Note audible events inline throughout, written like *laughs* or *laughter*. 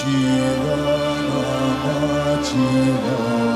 지나 남아지나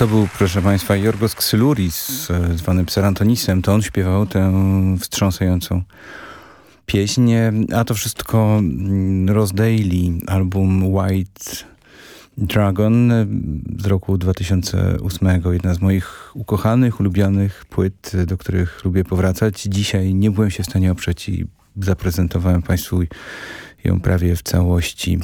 To był, proszę Państwa, Jorgos Ksylouris, zwany Psarantonisem. To on śpiewał tę wstrząsającą pieśń. A to wszystko mm, Ross Daly, album White Dragon z roku 2008. Jedna z moich ukochanych, ulubionych płyt, do których lubię powracać. Dzisiaj nie byłem się w stanie oprzeć i zaprezentowałem Państwu ją prawie w całości.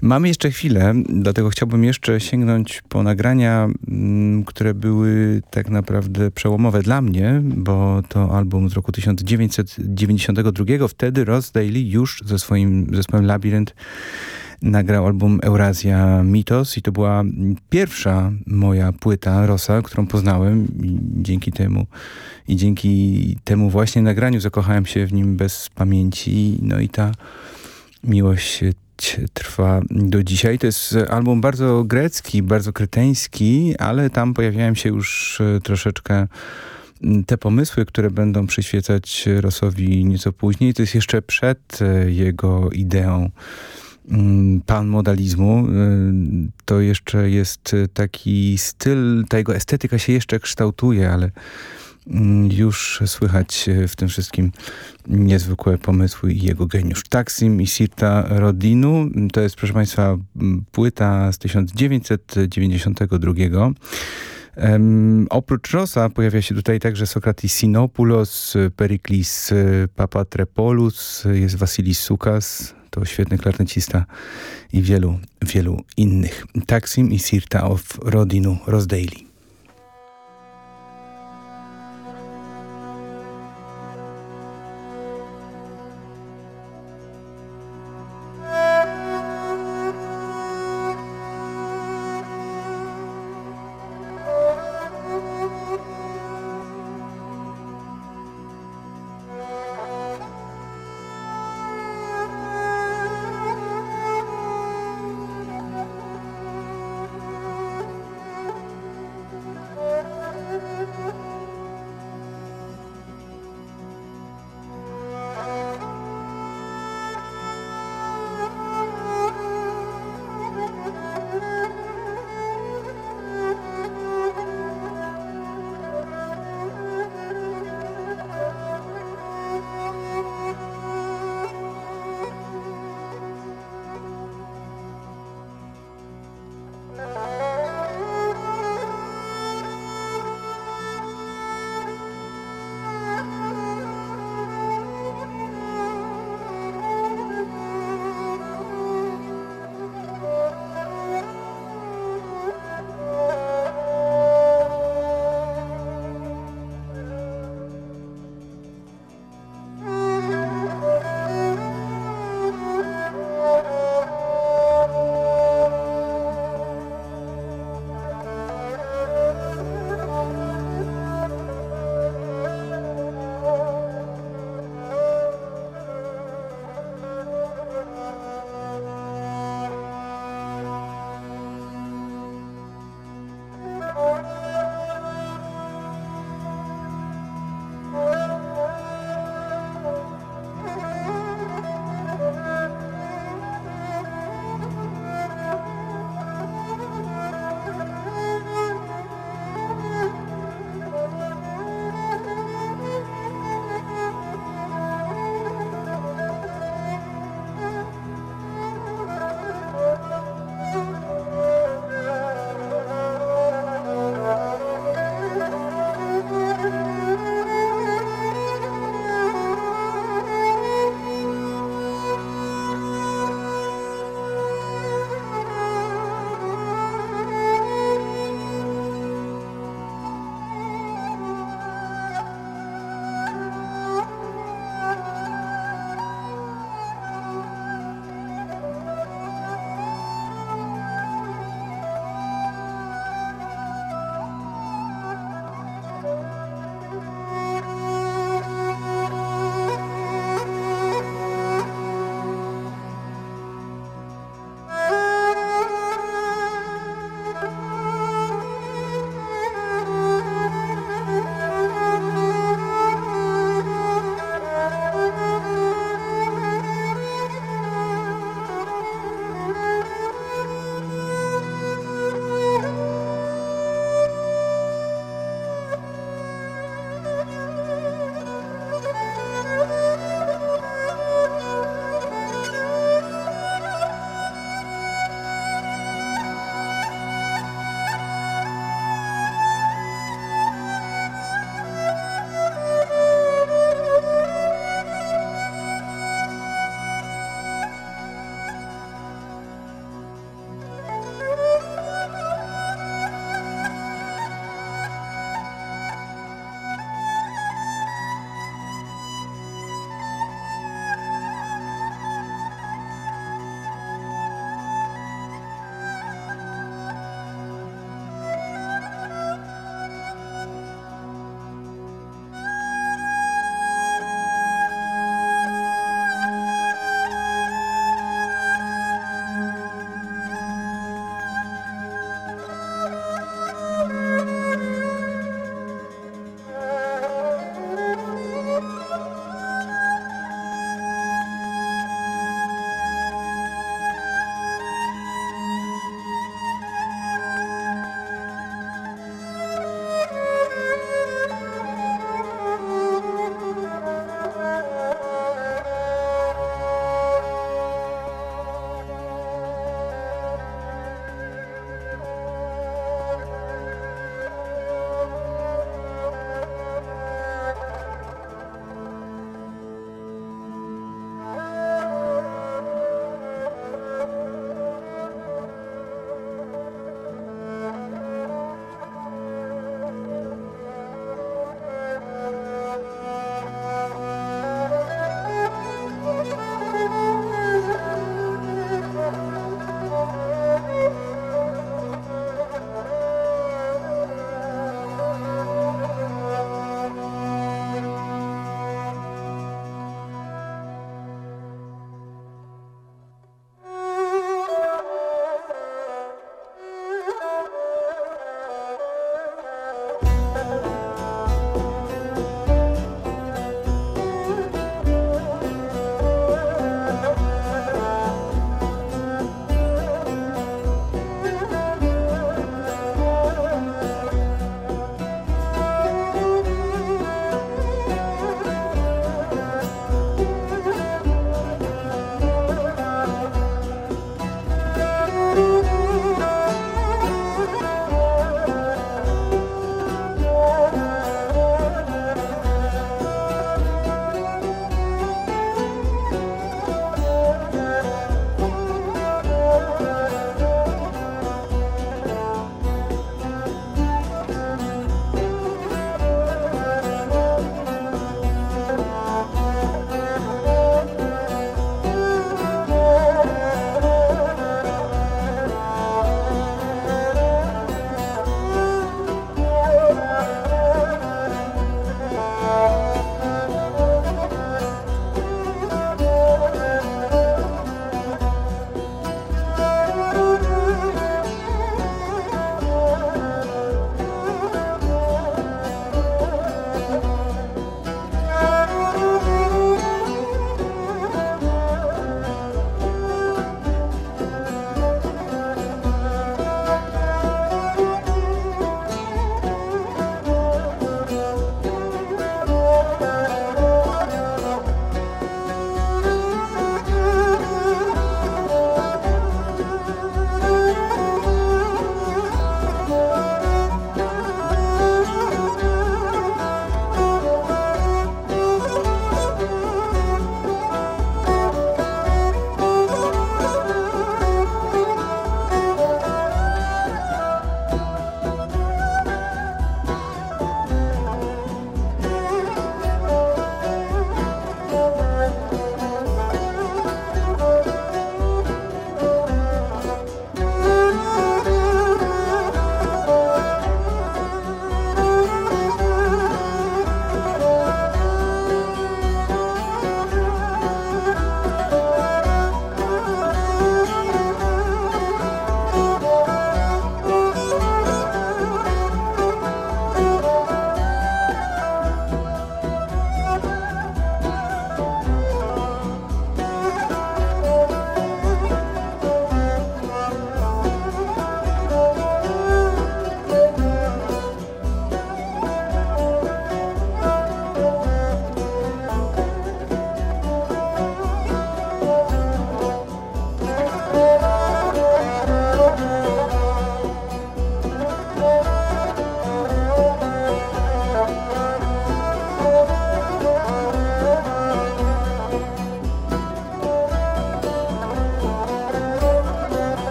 Mamy jeszcze chwilę, dlatego chciałbym jeszcze sięgnąć po nagrania, mm, które były tak naprawdę przełomowe dla mnie, bo to album z roku 1992. Wtedy Ross Daly już ze swoim zespołem Labyrinth nagrał album Eurazja Mitos i to była pierwsza moja płyta Rosa, którą poznałem i dzięki temu i dzięki temu właśnie nagraniu zakochałem się w nim bez pamięci. No i ta Miłość trwa do dzisiaj. To jest album bardzo grecki, bardzo kreteński, ale tam pojawiają się już e, troszeczkę te pomysły, które będą przyświecać Rosowi nieco później. To jest jeszcze przed e, jego ideą panmodalizmu. E, to jeszcze jest taki styl, ta jego estetyka się jeszcze kształtuje, ale Mm, już słychać e, w tym wszystkim niezwykłe pomysły i jego geniusz. Taksim i Sirta Rodinu to jest, proszę Państwa, płyta z 1992. Um, oprócz Rosa pojawia się tutaj także Sokratis Sinopoulos, Periklis e, Papatrepolus, jest Vasilis Sukas, to świetny klarnecista i wielu, wielu innych. Taksim i Sirta of Rodinu Rosdaily.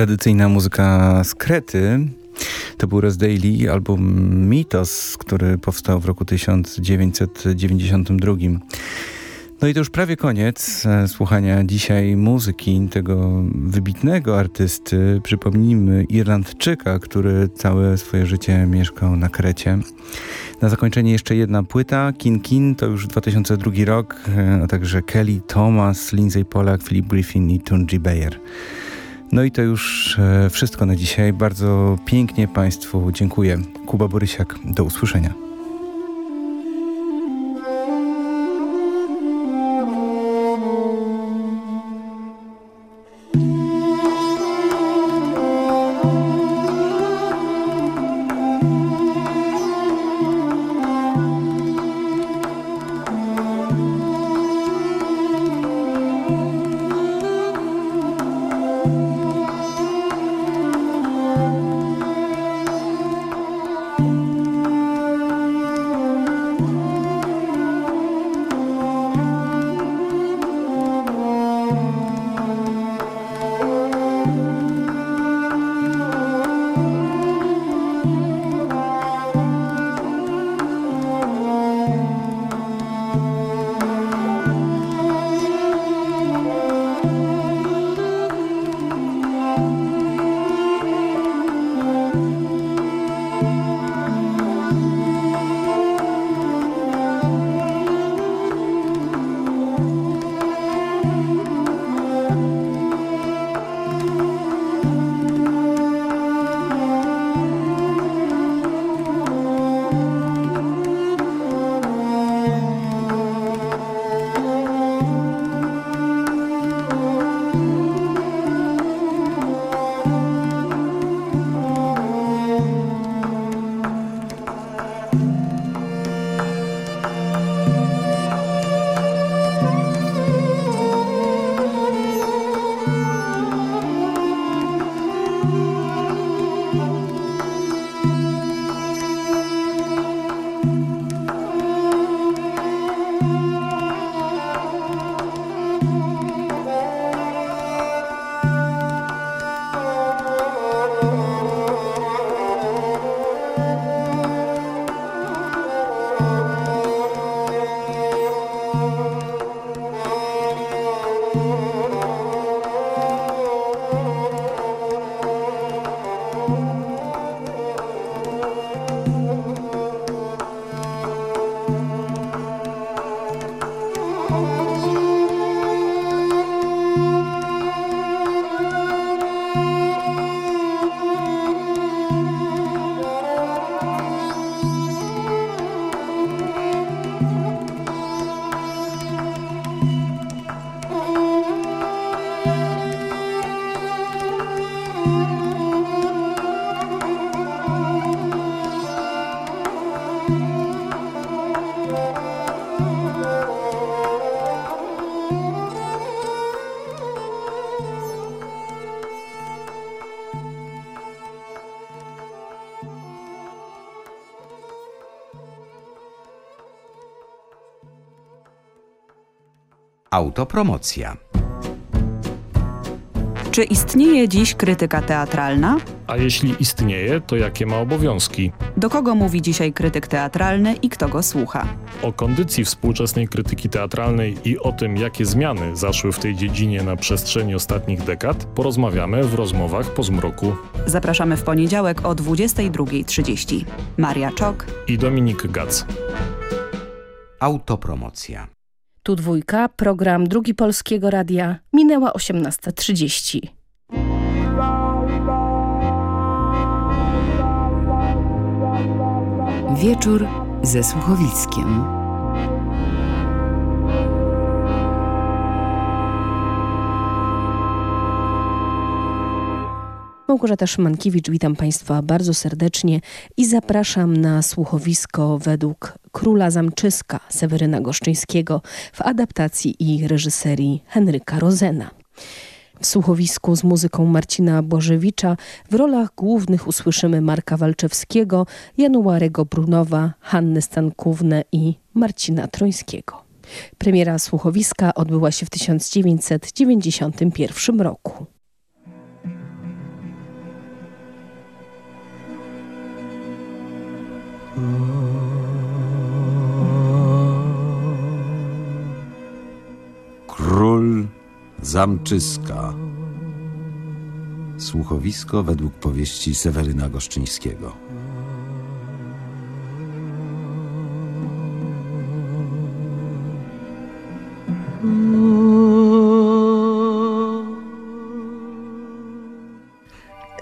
Tradycyjna muzyka z Krety. To był Res Daily, album Mitos, który powstał w roku 1992. No i to już prawie koniec e, słuchania dzisiaj muzyki tego wybitnego artysty. Przypomnijmy Irlandczyka, który całe swoje życie mieszkał na Krecie. Na zakończenie jeszcze jedna płyta, Kin Kin, to już 2002 rok, e, a także Kelly Thomas, Lindsay Pollack, Philip Griffin i Tunji Bayer. No i to już e, wszystko na dzisiaj. Bardzo pięknie Państwu dziękuję. Kuba Borysiak, do usłyszenia. Autopromocja. Czy istnieje dziś krytyka teatralna? A jeśli istnieje, to jakie ma obowiązki? Do kogo mówi dzisiaj krytyk teatralny i kto go słucha? O kondycji współczesnej krytyki teatralnej i o tym, jakie zmiany zaszły w tej dziedzinie na przestrzeni ostatnich dekad, porozmawiamy w rozmowach po zmroku. Zapraszamy w poniedziałek o 22.30. Maria Czok i Dominik Gac. Autopromocja. Tu dwójka, program Drugi Polskiego Radia. Minęła 18.30. Wieczór ze słuchowiskiem. Małgorzata Szymankiewicz, witam Państwa bardzo serdecznie i zapraszam na słuchowisko według Króla Zamczyska Seweryna Goszczyńskiego w adaptacji i reżyserii Henryka Rozena. W słuchowisku z muzyką Marcina Bożewicza w rolach głównych usłyszymy Marka Walczewskiego, Januarego Brunowa, Hannę Stankównę i Marcina Trońskiego. Premiera słuchowiska odbyła się w 1991 roku. Król Zamczyska. Słuchowisko według powieści Seweryna Goszczyńskiego.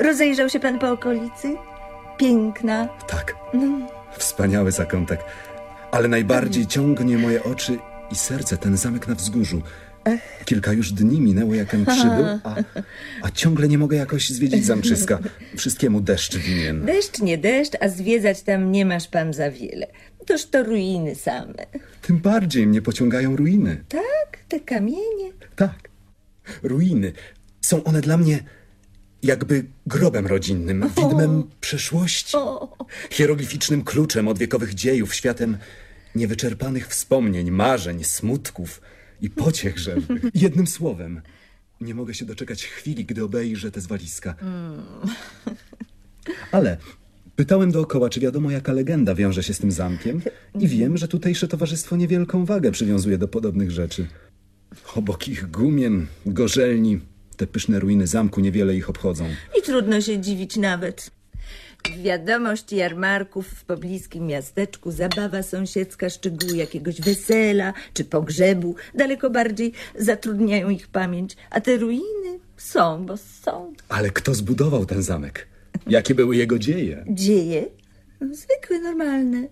Rozejrzał się pan po okolicy? Piękna. Tak. Wspaniały zakątek. Ale najbardziej ciągnie moje oczy i serce ten zamek na wzgórzu. Kilka już dni minęło, jakem przybył, a, a ciągle nie mogę jakoś zwiedzić zamczyska. Wszystkiemu deszcz winien. Deszcz, nie deszcz, a zwiedzać tam nie masz pan za wiele. Toż to ruiny same. Tym bardziej mnie pociągają ruiny. Tak, te kamienie. Tak. Ruiny. Są one dla mnie jakby grobem rodzinnym, widmem przeszłości. Hieroglificznym kluczem od wiekowych dziejów, światem niewyczerpanych wspomnień, marzeń, smutków i pociech rzewnych. *laughs* Jednym słowem, nie mogę się doczekać chwili, gdy obejrzę te zwaliska. Ale pytałem dookoła, czy wiadomo, jaka legenda wiąże się z tym zamkiem i wiem, że tutejsze towarzystwo niewielką wagę przywiązuje do podobnych rzeczy. Obok ich gumien, gorzelni, te pyszne ruiny zamku niewiele ich obchodzą. I trudno się dziwić nawet. Wiadomość jarmarków w pobliskim miasteczku, zabawa sąsiedzka, szczegóły jakiegoś wesela czy pogrzebu daleko bardziej zatrudniają ich pamięć, a te ruiny są, bo są. Ale kto zbudował ten zamek? Jakie były jego dzieje? Dzieje? Zwykłe, normalne.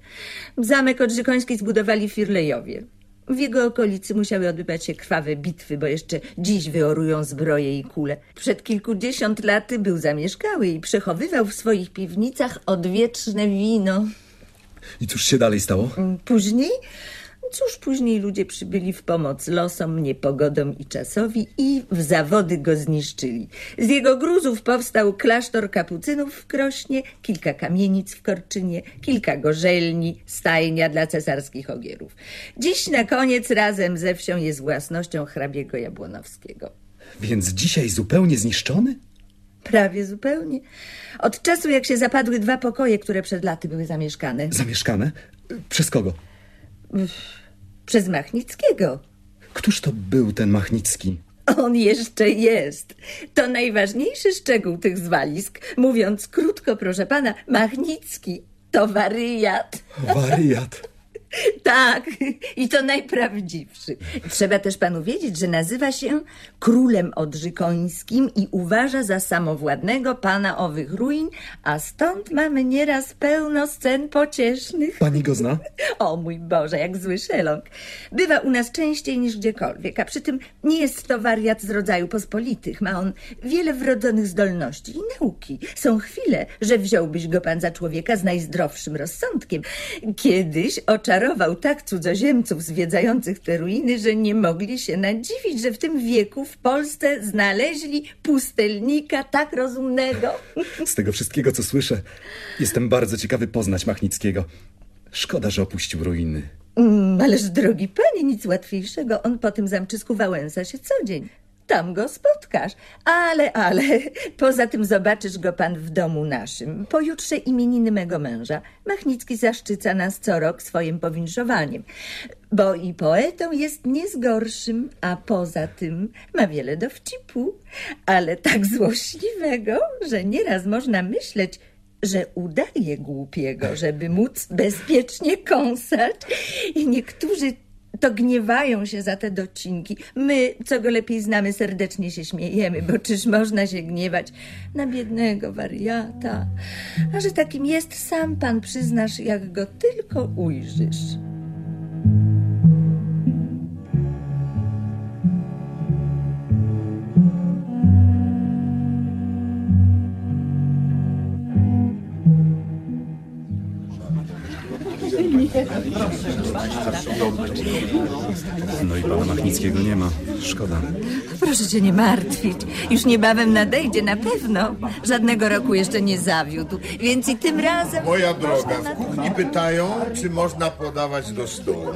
Zamek odrzykoński zbudowali Firlejowie. W jego okolicy musiały odbywać się krwawe bitwy, bo jeszcze dziś wyorują zbroje i kule. Przed kilkudziesiąt laty był zamieszkały i przechowywał w swoich piwnicach odwieczne wino. I cóż się dalej stało? Później? Cóż, później ludzie przybyli w pomoc losom, niepogodom i czasowi i w zawody go zniszczyli. Z jego gruzów powstał klasztor kapucynów w Krośnie, kilka kamienic w Korczynie, kilka gorzelni, stajnia dla cesarskich ogierów. Dziś na koniec razem ze wsią jest własnością hrabiego Jabłonowskiego. Więc dzisiaj zupełnie zniszczony? Prawie zupełnie. Od czasu, jak się zapadły dwa pokoje, które przed laty były zamieszkane. Zamieszkane? Przez kogo? Przez Machnickiego. Któż to był ten Machnicki? On jeszcze jest. To najważniejszy szczegół tych zwalisk. Mówiąc krótko, proszę pana, Machnicki to wariat. Wariat. Tak, i to najprawdziwszy. Trzeba też panu wiedzieć, że nazywa się królem odrzykońskim i uważa za samowładnego pana owych ruin, a stąd mamy nieraz pełno scen pociesznych. Pani go zna? *laughs* O mój Boże, jak zły szelong. Bywa u nas częściej niż gdziekolwiek, a przy tym nie jest to wariat z rodzaju pospolitych. Ma on wiele wrodzonych zdolności i nauki. Są chwile, że wziąłbyś go pan za człowieka z najzdrowszym rozsądkiem. Kiedyś oczarował tak cudzoziemców zwiedzających te ruiny, że nie mogli się nadziwić, że w tym wieku w Polsce znaleźli pustelnika tak rozumnego. Z tego wszystkiego, co słyszę, jestem bardzo ciekawy poznać Machnickiego. Szkoda, że opuścił ruiny. Mm, ależ drogi panie, nic łatwiejszego. On po tym zamczysku wałęsa się co dzień. Tam go spotkasz. Ale, ale, *laughs* poza tym zobaczysz go pan w domu naszym. Pojutrze imieniny mego męża. Machnicki zaszczyca nas co rok swoim powinszowaniem. Bo i poetą jest nie z gorszym, a poza tym ma wiele dowcipu, ale tak *laughs* złośliwego, że nieraz można myśleć, że udaje głupiego, żeby móc bezpiecznie kąsać. I niektórzy to gniewają się za te docinki. My, co go lepiej znamy, serdecznie się śmiejemy, bo czyż można się gniewać na biednego wariata? A że takim jest, sam pan przyznasz, jak go tylko ujrzysz. No i pana Machnickiego nie ma. Szkoda. Proszę cię nie martwić. Już niebawem nadejdzie na pewno. Żadnego roku jeszcze nie zawiódł, więc i tym razem... Moja droga, w kuchni pytają, czy można podawać do stołu.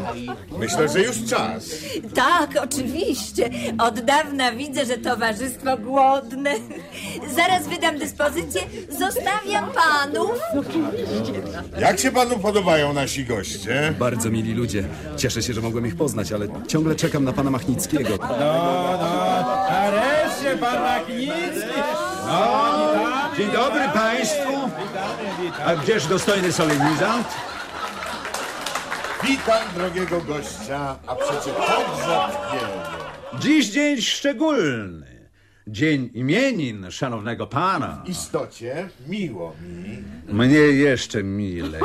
Myślę, że już czas. Tak, oczywiście. Od dawna widzę, że towarzystwo głodne. Zaraz wydam dyspozycję. Zostawiam panów. Jak się panu podobają nasi goście? Bardzo mili ludzie. Cieszę się, że mogłem ich poznać, ale ciągle czekam na pana Machnickiego. Nareszcie pan Machnicki! No, Dzień dobry państwu! A gdzież dostojny solenizant? Witam drogiego gościa, a przecież tak rzadkiego. Dziś dzień szczególny. Dzień imienin szanownego pana. W istocie miło mi. Mnie jeszcze milej,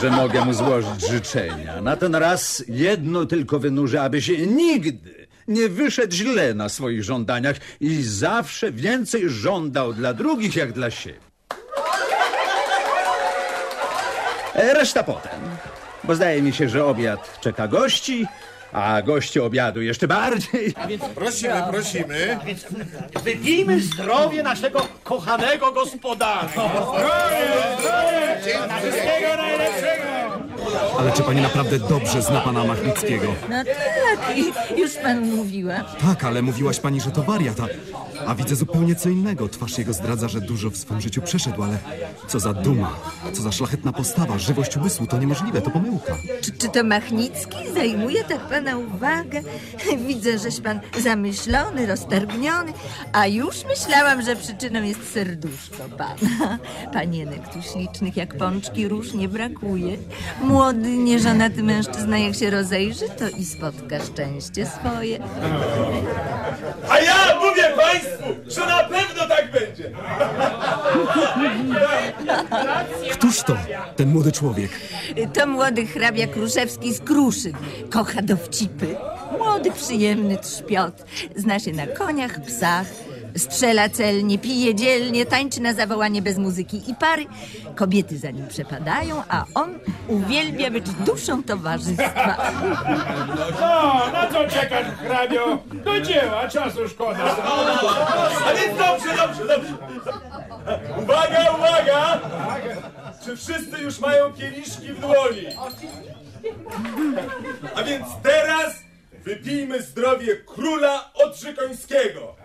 że mogę mu złożyć życzenia. Na ten raz jedno tylko wynurzę, aby się nigdy nie wyszedł źle na swoich żądaniach i zawsze więcej żądał dla drugich jak dla siebie. E, Reszta potem, bo zdaje mi się, że obiad czeka gości, a goście obiadu jeszcze bardziej. Prosimy, prosimy. Wypijmy zdrowie naszego kochanego gospodarza. Wszystkiego najlepszego! Ale czy pani naprawdę dobrze zna pana Machnickiego? No tak, i już pan mówiła. Tak, ale mówiłaś pani, że to wariat, a, a widzę zupełnie co innego. Twarz jego zdradza, że dużo w swoim życiu przeszedł, ale co za duma, co za szlachetna postawa, żywość umysłu, to niemożliwe, to pomyłka. Czy, czy to Machnicki zajmuje tak pana uwagę? *laughs* Widzę, żeś pan zamyślony, roztargniony, a już myślałam, że przyczyną jest serduszko pana. *laughs* Panienek tu ślicznych jak pączki róż nie brakuje. Młody, nieżonaty mężczyzna jak się rozejrzy, to i spotka szczęście swoje. A ja mówię państwu, że na pewno tak będzie. Któż to, ten młody człowiek? To młody hrabia Kruszewski z Kruszyn. Kocha dowcipy. Młody, przyjemny trzpiot. Zna się na koniach, psach. Strzela celnie, pije dzielnie, tańczy na zawołanie bez muzyki i pary. Kobiety za nim przepadają, a on uwielbia być duszą towarzystwa. No, na co czekasz, hrabio? Do dzieła, czasu szkoda. A więc dobrze, dobrze, dobrze. Uwaga, uwaga! Czy wszyscy już mają kieliszki w dłoni? A więc teraz wypijmy zdrowie króla Odrzykońskiego.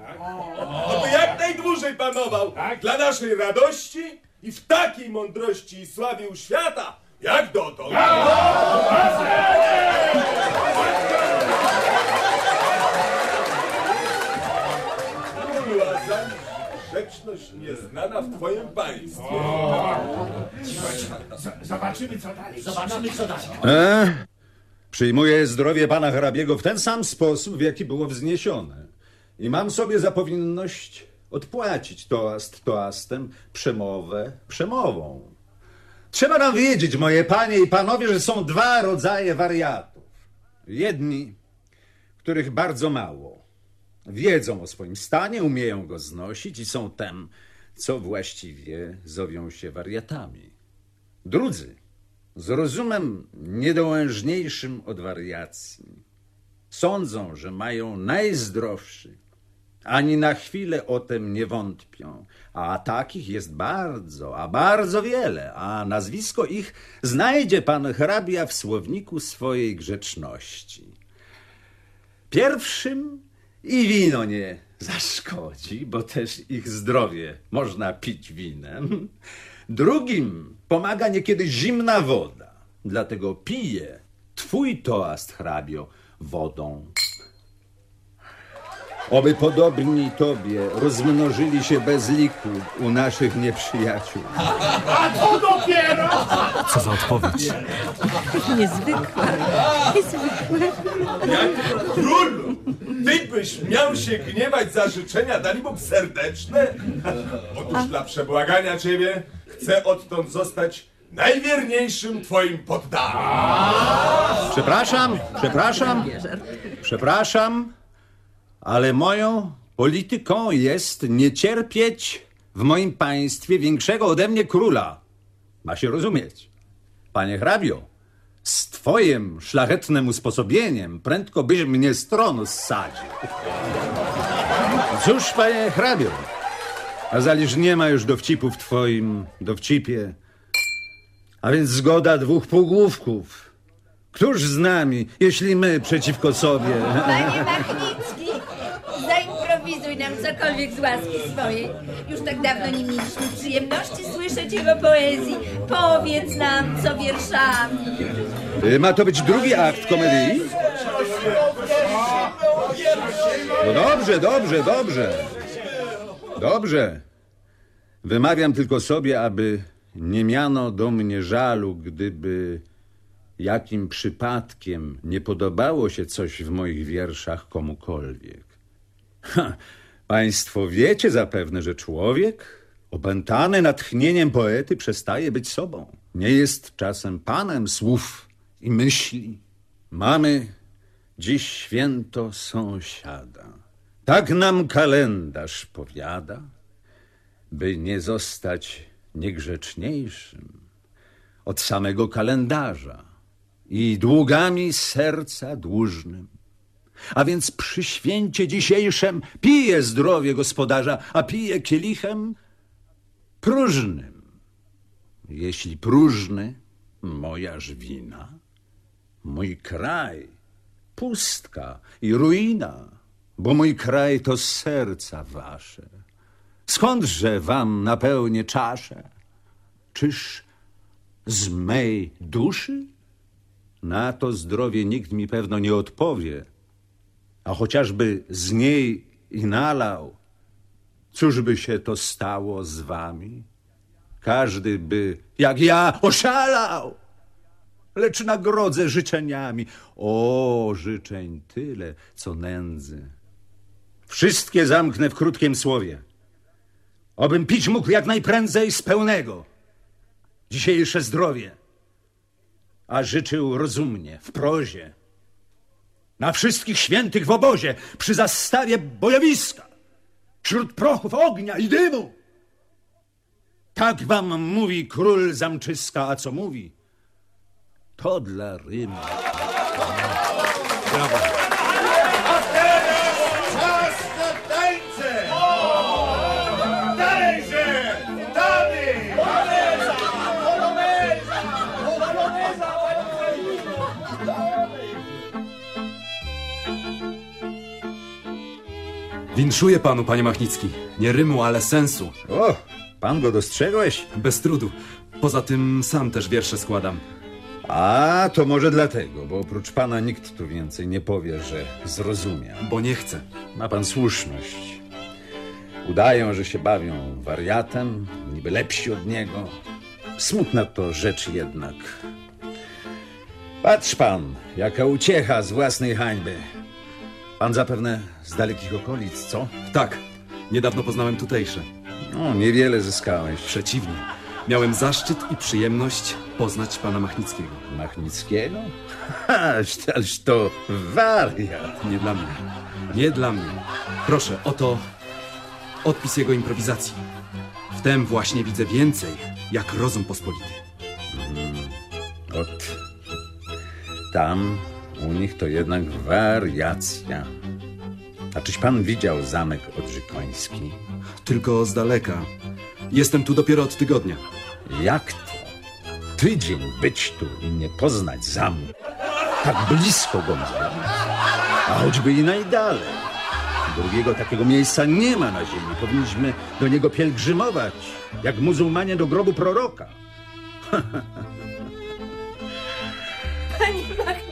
Oby jak najdłużej panował dla naszej radości i w takiej mądrości i sławie u świata, jak dotąd. Królu, a za grzeczność nieznana w twoim państwie. Zobaczymy co dalej. Zobaczymy co dalej. Przyjmuję zdrowie pana hrabiego w ten sam sposób, w jaki było wzniesione. I mam sobie za powinność odpłacić toast toastem, przemowę przemową. Trzeba nam wiedzieć, moje panie i panowie, że są dwa rodzaje wariatów. Jedni, których bardzo mało. Wiedzą o swoim stanie, umieją go znosić i są tem, co właściwie zowią się wariatami. Drudzy, z rozumem niedołężniejszym od wariacji. Sądzą, że mają najzdrowszy. Ani na chwilę o tym nie wątpią. A takich jest bardzo, a bardzo wiele, a nazwisko ich znajdzie pan hrabia w słowniku swojej grzeczności. Pierwszym i wino nie zaszkodzi, bo też ich zdrowie można pić winem. Drugim pomaga niekiedy zimna woda, dlatego pije twój toast, hrabio, wodą. Oby podobni tobie rozmnożyli się bez liku u naszych nieprzyjaciół. A to dopiero! Co za odpowiedź? Niezwykłe, niezwykłe. Królu, ty byś miał się gniewać za życzenia dali serdeczne? Otóż dla przebłagania ciebie chcę odtąd zostać najwierniejszym twoim poddanym. Przepraszam, przepraszam, przepraszam, ale moją polityką jest nie cierpieć w moim państwie większego ode mnie króla. Ma się rozumieć. Panie hrabio, Z twoim szlachetnym usposobieniem prędko byś mnie z tronu zsadził. Cóż, panie hrabio, a zaliż nie ma już dowcipu w twoim dowcipie. A więc zgoda dwóch półgłówków. Któż z nami, jeśli my przeciwko sobie? Panie Machnicki, zaimprowizuj nam cokolwiek z łaski swojej. Już tak dawno nie mieliśmy przyjemności słyszeć jego poezji. Powiedz nam, co wierszami. Y, Ma to być drugi akt komedii? No dobrze, dobrze, dobrze. Dobrze. Wymawiam tylko sobie, aby nie miano do mnie żalu, gdyby jakim przypadkiem nie podobało się coś w moich wierszach komukolwiek. Ha, państwo wiecie zapewne, że człowiek opętany natchnieniem poety przestaje być sobą. Nie jest czasem panem słów i myśli. Mamy dziś święto sąsiada. Tak nam kalendarz powiada, by nie zostać niegrzeczniejszym od samego kalendarza i długami serca dłużnym. A więc przy święcie dzisiejszym piję zdrowie gospodarza, a piję kielichem próżnym. Jeśli próżny, mojaż wina, mój kraj, pustka i ruina, bo mój kraj to serca wasze. Skądże wam napełnię czaszę? Czyż z mej duszy? Na to zdrowie nikt mi pewno nie odpowie, a chociażby z niej i nalał, cóż by się to stało z wami? Każdy by, jak ja, oszalał, lecz nagrodzę życzeniami. O, życzeń tyle, co nędzy. Wszystkie zamknę w krótkim słowie. Obym pić mógł jak najprędzej z pełnego. Dzisiejsze zdrowie. A życzył rozumnie, w prozie. Na wszystkich świętych w obozie, przy zastawie bojowiska. Wśród prochów ognia i dymu. Tak wam mówi król Zamczyska, a co mówi? To dla Rymu. Brawo. Winszuję panu, panie Machnicki. Nie rymu, ale sensu. O, pan go dostrzegłeś? Bez trudu. Poza tym sam też wiersze składam. A, to może dlatego, bo oprócz pana nikt tu więcej nie powie, że zrozumiał. Bo nie chcę. Ma pan słuszność. Udają, że się bawią wariatem, niby lepsi od niego. Smutna to rzecz jednak. Patrz pan, jaka uciecha z własnej hańby. Pan zapewne z dalekich okolic, co? Tak. Niedawno poznałem tutejsze. No, niewiele zyskałeś. Przeciwnie. Miałem zaszczyt i przyjemność poznać pana Machnickiego. Machnickiego? Ależ, ależ to wariat. Nie dla mnie. Nie dla mnie. Proszę, oto odpis jego improwizacji. Wtem właśnie widzę więcej, jak rozum pospolity. Ot, tam u nich to jednak wariacja. A czyś pan widział zamek odrzykoński? Tylko z daleka. Jestem tu dopiero od tygodnia. Jak to? Tydzień być tu i nie poznać zamku. Tak blisko go mamy. A choćby i najdalej. Drugiego takiego miejsca nie ma na ziemi. Powinniśmy do niego pielgrzymować, jak muzułmanie do grobu proroka. *laughs* Panie Machnicki,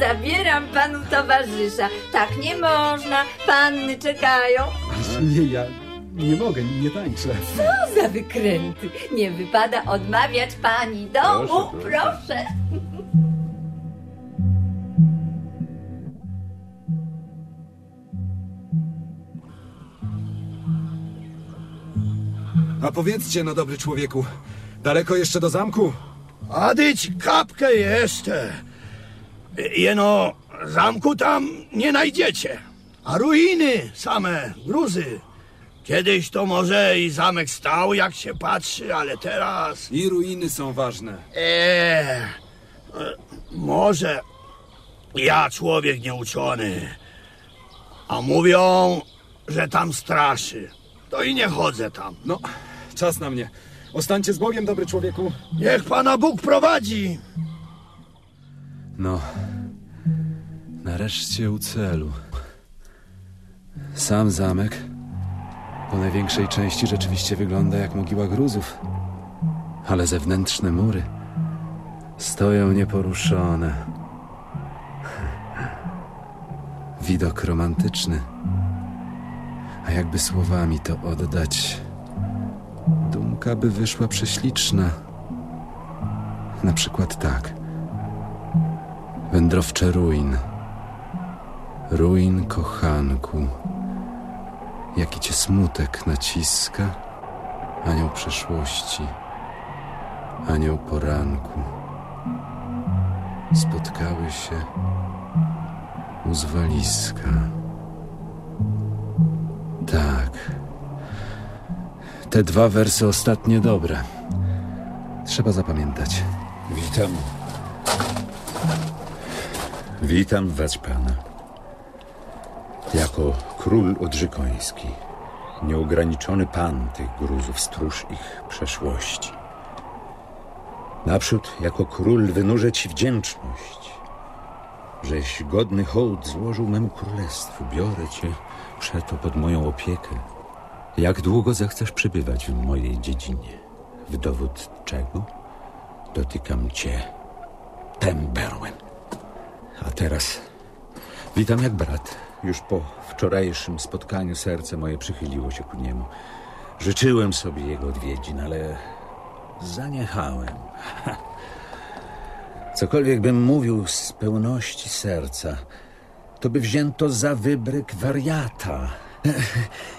zabieram panu towarzysza. Tak nie można, panny czekają. Nie, ja nie mogę, nie tańczę. Co za wykręty. Nie wypada odmawiać pani domu, Proszę, proszę. A powiedzcie, no dobry człowieku, daleko jeszcze do zamku? Adyć kapkę jeszcze. Jeno zamku tam nie znajdziecie. A ruiny same, gruzy. Kiedyś to może i zamek stał, jak się patrzy, ale teraz... I ruiny są ważne. Eee, Może ja człowiek nieuczony, a mówią, że tam straszy. To i nie chodzę tam. No, czas na mnie. Ostańcie z Bogiem, dobry człowieku. Niech pana Bóg prowadzi. No, nareszcie u celu. Sam zamek po największej części rzeczywiście wygląda jak mogiła gruzów, ale zewnętrzne mury stoją nieporuszone. Widok romantyczny, a jakby słowami to oddać, dumka by wyszła prześliczna. Na przykład tak. Wędrowcze ruin. Ruin kochanku. Jaki cię smutek naciska. Anioł przeszłości. Anioł poranku. Spotkały się u zwaliska. Tak. Te dwa wersy ostatnie dobre. Trzeba zapamiętać. Witam. Witam was pana. Jako król odrzykoński, nieograniczony pan tych gruzów, stróż ich przeszłości. Naprzód, jako król, wynurzę ci wdzięczność, żeś godny hołd złożył memu królestwu. Biorę cię przeto pod moją opiekę. Jak długo zechcesz przybywać w mojej dziedzinie? W dowód czego? Dotykam cię tem berłem. A teraz witam jak brat. Już po wczorajszym spotkaniu serce moje przychyliło się ku niemu. Życzyłem sobie jego odwiedzin, ale zaniechałem. Cokolwiek bym mówił z pełności serca, to by wzięto za wybryk wariata. *laughs*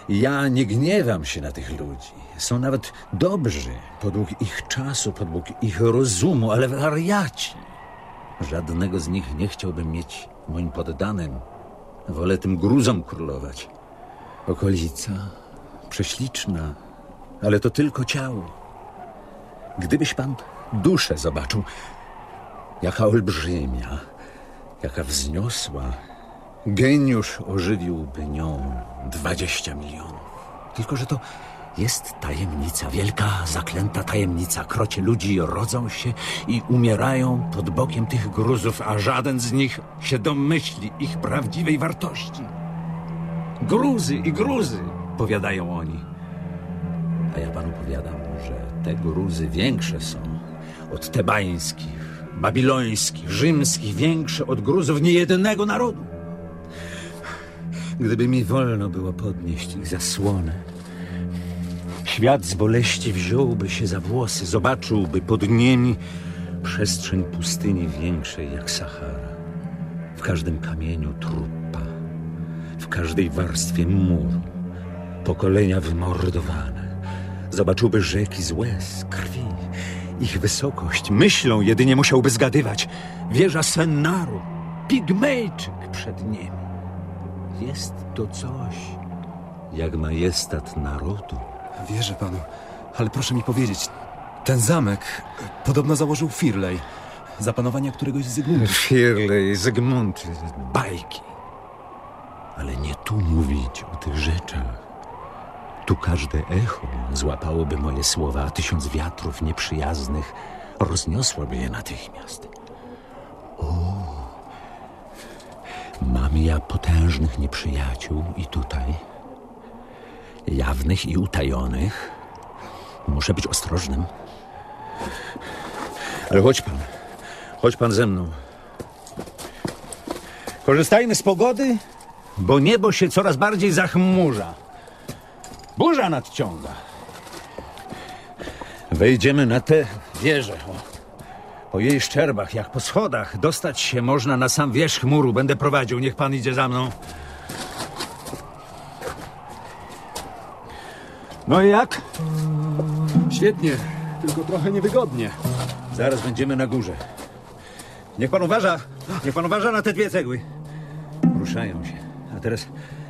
Ja nie gniewam się na tych ludzi. Są nawet dobrzy, podług ich czasu, podług ich rozumu, ale wariaci. Żadnego z nich nie chciałbym mieć moim poddanym. Wolę tym gruzom królować. Okolica prześliczna, ale to tylko ciało. Gdybyś pan duszę zobaczył, jaka olbrzymia, jaka wzniosła, geniusz ożywiłby nią dwadzieścia milionów. Tylko, że to jest tajemnica, wielka, zaklęta tajemnica. Krocie ludzi rodzą się i umierają pod bokiem tych gruzów, a żaden z nich się domyśli ich prawdziwej wartości. Gruzy i gruzy, powiadają oni. A ja panu powiadam, że te gruzy większe są od tebańskich, babilońskich, rzymskich, większe od gruzów niejednego narodu. Gdyby mi wolno było podnieść ich zasłonę, świat z boleści wziąłby się za włosy, zobaczyłby pod nimi przestrzeń pustyni większej jak Sahara. W każdym kamieniu trupa, w każdej warstwie muru, pokolenia wymordowane. Zobaczyłby rzeki z łez, krwi, ich wysokość. Myślą jedynie musiałby zgadywać. Wieża Sennaru, pigmejczyk przed nimi. Jest to coś, jak majestat narodu. Wierzę panu, ale proszę mi powiedzieć, ten zamek podobno założył Firlej, za panowania któregoś z Zygmuntów. Firlej, Zygmunty, bajki. Ale nie tu mówić o tych rzeczach. Tu każde echo złapałoby moje słowa, a tysiąc wiatrów nieprzyjaznych rozniosłoby je natychmiast. O, mam ja potężnych nieprzyjaciół i tutaj, jawnych i utajonych. Muszę być ostrożnym. Ale chodź pan, chodź pan ze mną. Korzystajmy z pogody, bo niebo się coraz bardziej zachmurza. Burza nadciąga. Wejdziemy na tę wieżę. Po jej szczerbach, jak po schodach, dostać się można na sam wierzch muru. Będę prowadził, niech pan idzie za mną. No i jak? Świetnie, tylko trochę niewygodnie. Zaraz będziemy na górze. Niech pan uważa, niech pan uważa na te dwie cegły. Ruszają się. A teraz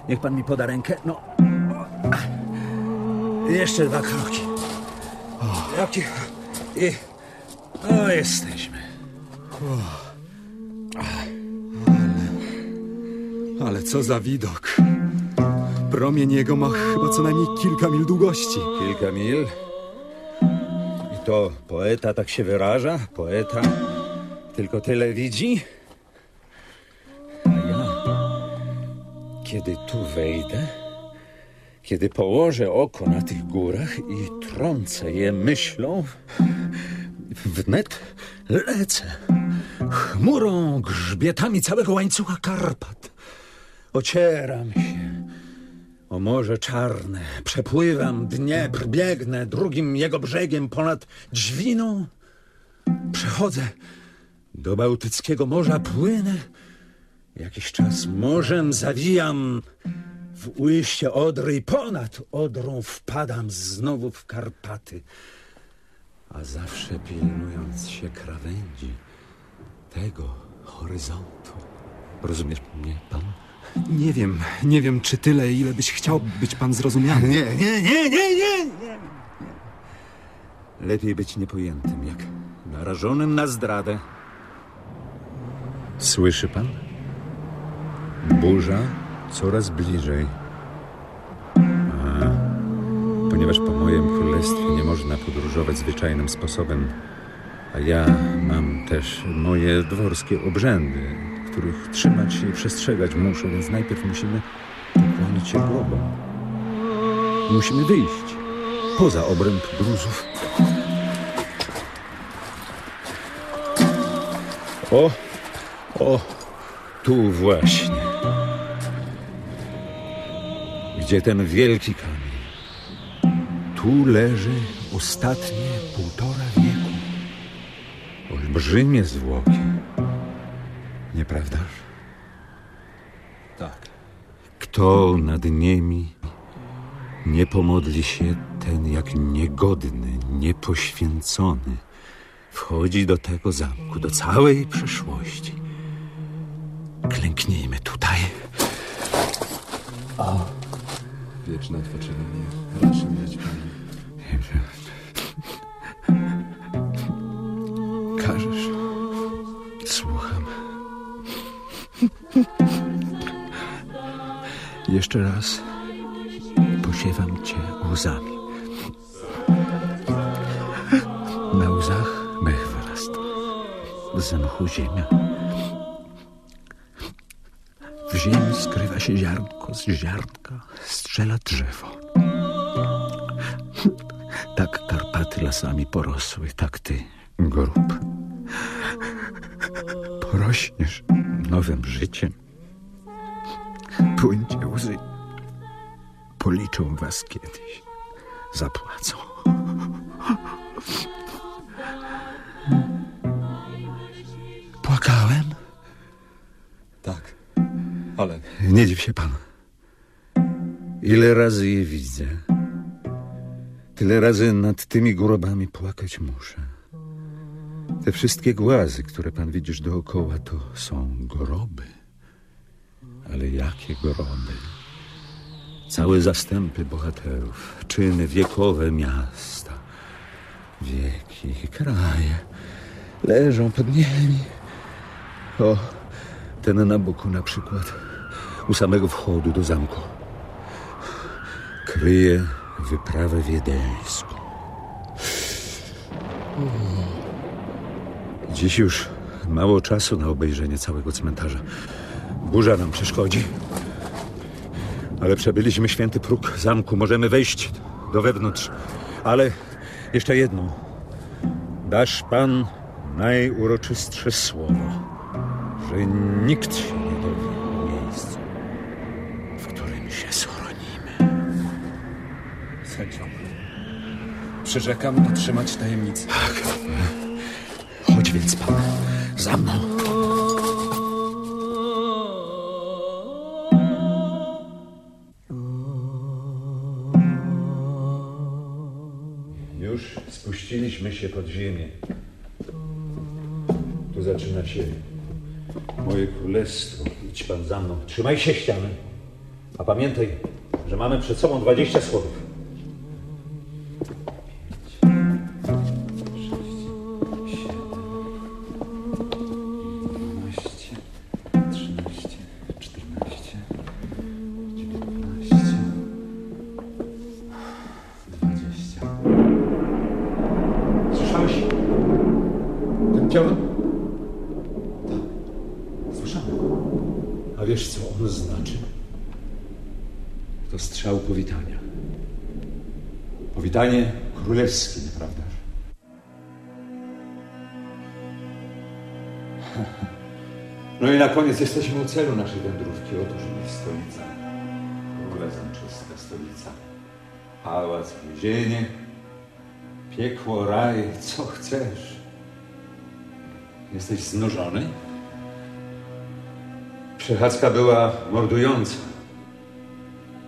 niech pan mi poda rękę. No. Jeszcze dwa kroki. Ci... I... O, jesteśmy. Ale co za widok. Promień jego ma chyba co najmniej kilka mil długości. Kilka mil? I to poeta tak się wyraża? Poeta tylko tyle widzi? A ja, kiedy tu wejdę, kiedy położę oko na tych górach i trącę je myślą, wnet lecę chmurą, grzbietami całego łańcucha Karpat. Ocieram się o Morze Czarne, przepływam Dniepr, biegnę drugim jego brzegiem ponad Dźwiną, przechodzę do Bałtyckiego Morza, płynę, jakiś czas morzem zawijam w ujście Odry i ponad Odrą wpadam znowu w Karpaty, a zawsze pilnując się krawędzi tego horyzontu. Rozumiesz mnie, pan? Nie wiem, nie wiem, czy tyle, ile byś chciał być pan zrozumiany. Nie, nie, nie, nie, nie, nie. Lepiej być niepojętym, jak narażonym na zdradę. Słyszy pan? Burza coraz bliżej. A, ponieważ po moim królestwie nie można podróżować zwyczajnym sposobem, a ja mam też moje dworskie obrzędy, których trzymać się i przestrzegać muszę, więc najpierw musimy pokłonić się głową. Musimy wyjść poza obręb gruzów. O, o, tu właśnie. Gdzie ten wielki kamień? Tu leży ostatnie półtora wieku. Olbrzymie zwłoki. Nieprawdaż? Tak. Kto nad nimi nie pomodli się, ten jak niegodny, niepoświęcony, wchodzi do tego zamku, do całej przeszłości. Klęknijmy tutaj. A. Wieczne odpoczywanie. Raczy mieć pan. Jeszcze raz posiewam cię łzami. Na łzach mech wyrasta. Z mchu ziemia. W ziemi skrywa się ziarnko, z ziarnka strzela drzewo. Tak Karpaty lasami porosły, tak ty, grób. Porośniesz nowym życiem. Płyńcie łzy. Policzą was kiedyś. Zapłacą. Płakałem? Tak, ale... Nie dziw się pan. Ile razy je widzę, tyle razy nad tymi grobami płakać muszę. Te wszystkie głazy, które pan widzisz dookoła, to są groby. Ale jakie groby? Całe zastępy bohaterów, czyny wiekowe miasta, wieki, kraje leżą pod nimi. O, ten na boku na przykład, u samego wchodu do zamku. Kryje wyprawę wiedeńską. Dziś już mało czasu na obejrzenie całego cmentarza. Burza nam przeszkodzi. Ale przebyliśmy święty próg zamku. Możemy wejść do wewnątrz. Ale jeszcze jedno. Dasz pan najuroczystsze słowo, że nikt się nie dowie o miejscu, w którym się schronimy. Sędzio, przyrzekam dotrzymać tajemnicy. Tak. Chodź więc pan za mną. Spuściliśmy się pod ziemię. Tu zaczyna się moje królestwo. Idź pan za mną. Trzymaj się ściany. A pamiętaj, że mamy przed sobą 20 schodów. Na koniec jesteśmy u celu naszej wędrówki. Otóż jest stolica. Króla Zamczyska, stolica. Pałac, więzienie, piekło, raj, co chcesz. Jesteś znużony? Przechadzka była mordująca.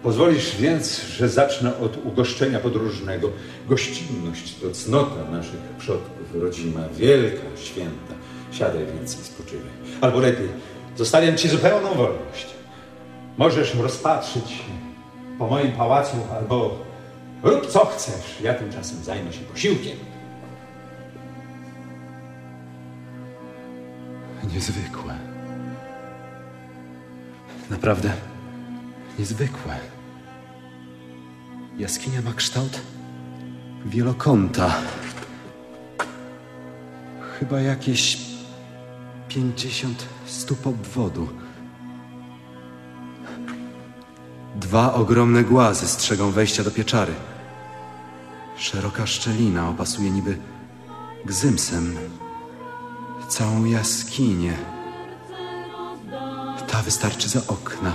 Pozwolisz więc, że zacznę od ugoszczenia podróżnego. Gościnność to cnota naszych przodków, rodzima wielka, święta. Siadaj więc i spoczywaj. Albo lepiej, zostawiam ci zupełną wolność. Możesz rozpatrzyć po moim pałacu, albo rób co chcesz. Ja tymczasem zajmę się posiłkiem. Niezwykłe. Naprawdę niezwykłe. Jaskinia ma kształt wielokąta. Chyba jakieś 50 stóp obwodu. Dwa ogromne głazy strzegą wejścia do pieczary. Szeroka szczelina opasuje niby gzymsem całą jaskinię. Ta wystarczy za okna.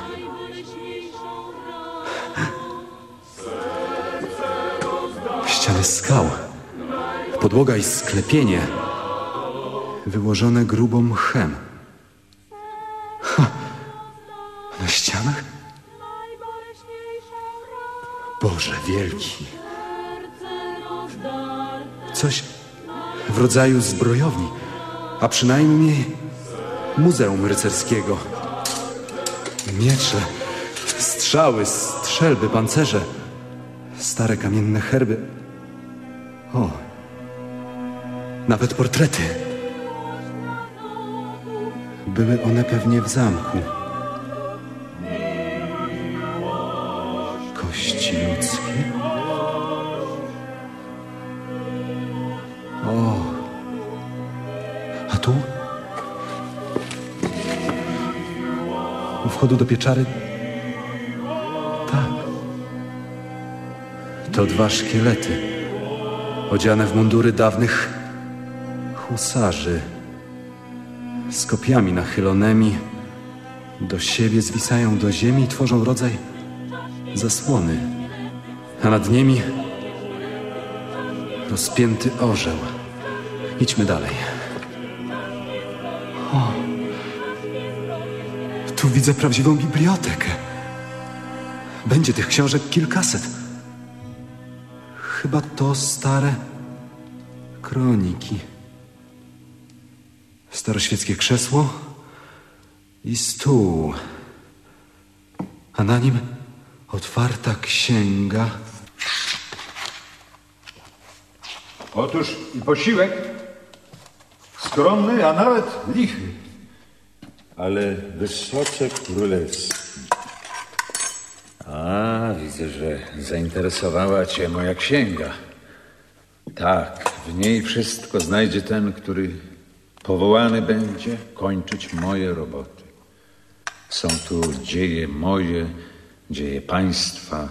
Ściany skał, podłoga i sklepienie wyłożone grubą mchem. Ha, na ścianach? Boże wielki. Coś w rodzaju zbrojowni, a przynajmniej muzeum rycerskiego. Miecze, strzały, strzelby, pancerze, stare kamienne herby. O, nawet portrety. Były one pewnie w zamku. Kości ludzkie. O, a tu? U wchodu do pieczary? Tak. To dwa szkielety, odziane w mundury dawnych husarzy, z kopiami nachylonymi do siebie zwisają do ziemi i tworzą rodzaj zasłony, a nad nimi rozpięty orzeł. Idźmy dalej. O, tu widzę prawdziwą bibliotekę. Będzie tych książek kilkaset. Chyba to stare kroniki. Staroświeckie krzesło i stół. A na nim otwarta księga. Otóż i posiłek skromny, a nawet lichy, ale wysoce królewski. A, widzę, że zainteresowała cię moja księga. Tak, w niej wszystko znajdzie ten, który powołany będzie kończyć moje roboty. Są tu dzieje moje, dzieje państwa,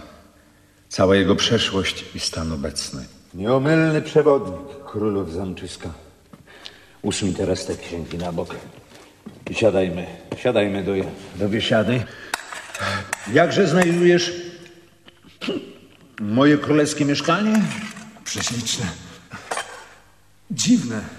cała jego przeszłość i stan obecny. Nieomylny przewodnik królów Zamczyska. Usuń teraz te księgi na bok i siadajmy, siadajmy do, do biesiady. Jakże znajdujesz moje królewskie mieszkanie? Prześliczne. Dziwne.